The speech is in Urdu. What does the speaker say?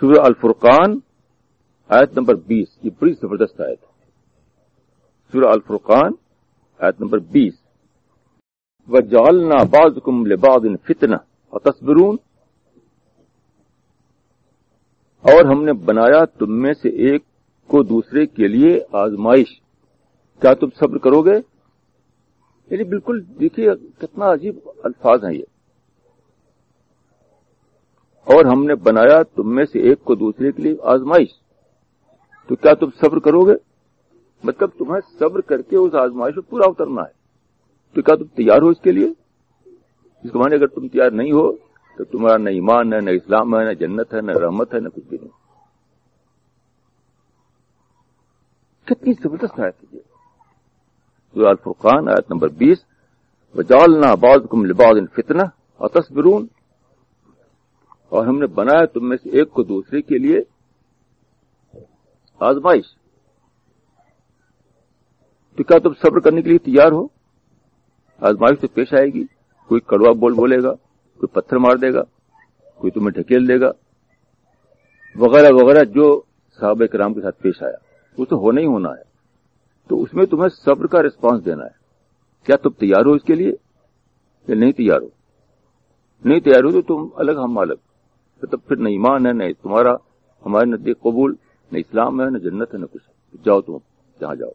سورہ الفرقان، آیت نمبر بیس، یہ بڑی زبردست آیت ہے۔ سورہ الفرقان، آیت نمبر بیس۔ و جالنا باز کم لباز فتنا اور تصبرون اور ہم نے بنایا تم میں سے ایک کو دوسرے کے لیے آزمائش۔ کیا تم صبر کرو گے؟ یعنی بالکل دیکھیے، کتنا عجیب الفاظ ہیں یہ۔ اور ہم نے بنایا تم میں سے ایک کو دوسرے کے لیے آزمائش۔ تو کیا تم صبر کرو گے؟ مطلب تمہیں صبر کر کے اس آزمائش کو پورا اترنا ہے۔ تو کیا تم تیار ہو اس کے لیے؟ اس کے معنی اگر تم تیار نہیں ہو تو تمہارا نہ ایمان ہے، نہ اسلام ہے، نہ جنت ہے، نہ رحمت ہے، نہ کچھ بھی نہیں۔ کتنی زبردست آیت ہے یہ۔ الفرقان، آیت نمبر بیس۔ وجالنا بعض کم لباس فتنہ اور اور ہم نے بنایا تم میں سے ایک کو دوسرے کے لیے آزمائش۔ تو کیا تم صبر کرنے کے لیے تیار ہو؟ آزمائش تو پیش آئے گی۔ کوئی کڑوا بول بولے گا، کوئی پتھر مار دے گا، کوئی تمہیں ڈھکیل دے گا۔ وغیرہ وغیرہ جو صحابہ کرام کے ساتھ پیش آیا، وہ تو ہونا ہی ہونا ہے۔ تو اس میں تمہیں صبر کا ریسپانس دینا ہے۔ کیا تم تیار ہو اس کے لیے؟ یا نہیں تیار ہو؟ نہیں تیار ہو تو تم الگ ہم الگ تب پھر نہ ایمان ہے، نہ تمہارا ہمارے نزدیک قبول، نہ اسلام ہے، نہ جنت ہے، نہ کچھ جاؤ تم، جہاں جاؤ۔